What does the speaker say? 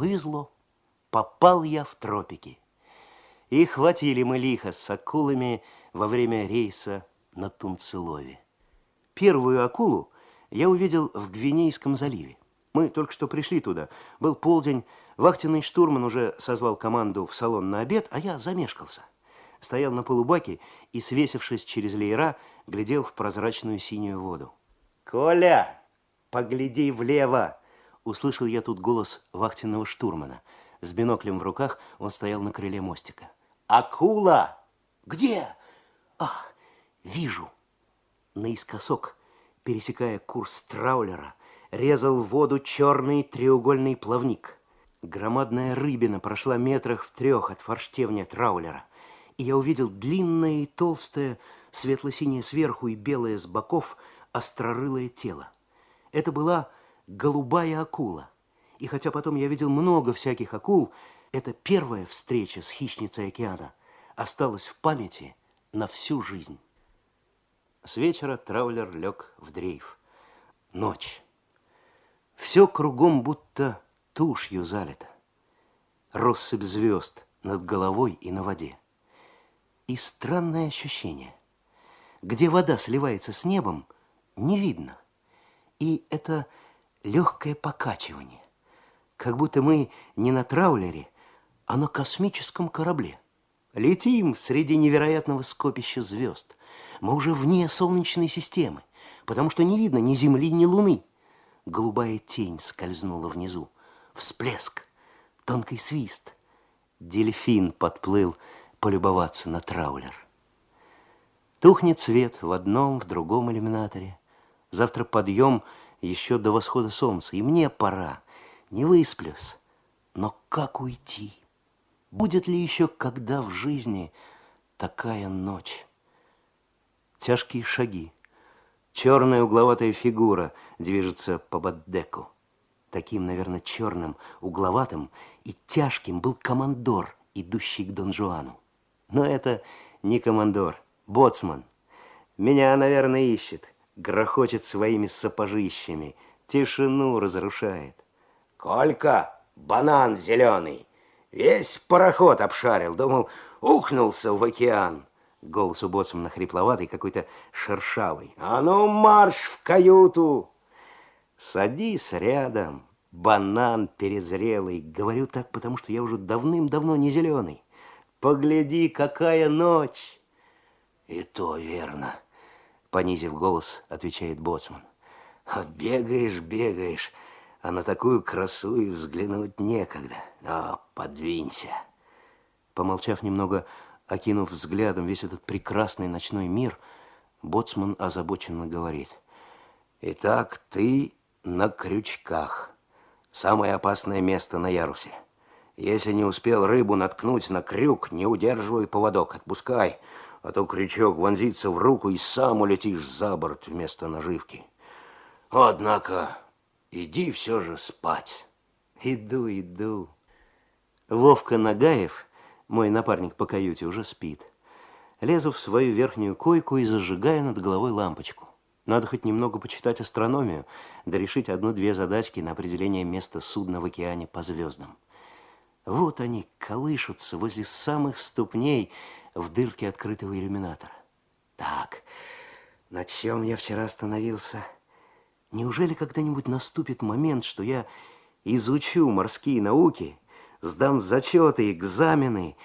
повезло. Попал я в тропики. И хватили мы лихо с акулами во время рейса на Тунцелове. Первую акулу я увидел в Гвинейском заливе. Мы только что пришли туда. Был полдень, вахтенный штурман уже созвал команду в салон на обед, а я замешкался. Стоял на полубаке и, свесившись через леера, глядел в прозрачную синюю воду. «Коля, погляди влево!» Услышал я тут голос вахтенного штурмана. С биноклем в руках он стоял на крыле мостика. «Акула!» «Где?» «А, вижу!» Наискосок, пересекая курс траулера, резал в воду черный треугольный плавник. Громадная рыбина прошла метрах в трех от форштевня траулера, и я увидел длинное и толстое, светло-синее сверху и белое с боков, острорылое тело. Это была голубая акула. И хотя потом я видел много всяких акул, эта первая встреча с хищницей океана осталась в памяти на всю жизнь. С вечера траулер лег в дрейф. Ночь. Все кругом будто тушью залито. Россыпь звезд над головой и на воде. И странное ощущение. Где вода сливается с небом, не видно. И это легкое покачивание. Как будто мы не на траулере, а на космическом корабле. Летим среди невероятного скопища звезд. Мы уже вне Солнечной системы, потому что не видно ни Земли, ни Луны. Голубая тень скользнула внизу. Всплеск, тонкий свист. Дельфин подплыл полюбоваться на траулер. Тухнет свет в одном, в другом иллюминаторе. Завтра подъем еще до восхода солнца, и мне пора. Не высплюсь. Но как уйти? Будет ли еще когда в жизни такая ночь? Тяжкие шаги. Черная угловатая фигура движется по баддеку. Таким, наверное, черным, угловатым и тяжким был командор, идущий к Дон Жуану. Но это не командор, боцман. Меня, наверное, ищет, грохочет своими сапожищами, тишину разрушает. Колька, банан зеленый, весь пароход обшарил, думал, ухнулся в океан. Голос у боссом нахрипловатый, какой-то шершавый. «А ну, марш в каюту!» «Садись рядом, банан перезрелый!» Говорю так, потому что я уже давным-давно не зеленый. «Погляди, какая ночь!» «И то верно!» Понизив голос, отвечает боцман. «А бегаешь, бегаешь, а на такую красу и взглянуть некогда. Но подвинься!» Помолчав немного, Окинув взглядом весь этот прекрасный ночной мир, боцман озабоченно говорит. «Итак, ты на крючках. Самое опасное место на ярусе. Если не успел рыбу наткнуть на крюк, не удерживай поводок, отпускай, а то крючок вонзится в руку и сам улетишь за борт вместо наживки. Однако, иди все же спать». «Иду, иду». Вовка Нагаев мой напарник по каюте уже спит. Лезу в свою верхнюю койку и зажигаю над головой лампочку. Надо хоть немного почитать астрономию, да решить одну-две задачки на определение места судна в океане по звездам. Вот они колышутся возле самых ступней в дырке открытого иллюминатора. Так, на чем я вчера остановился? Неужели когда-нибудь наступит момент, что я изучу морские науки – сдам зачеты, экзамены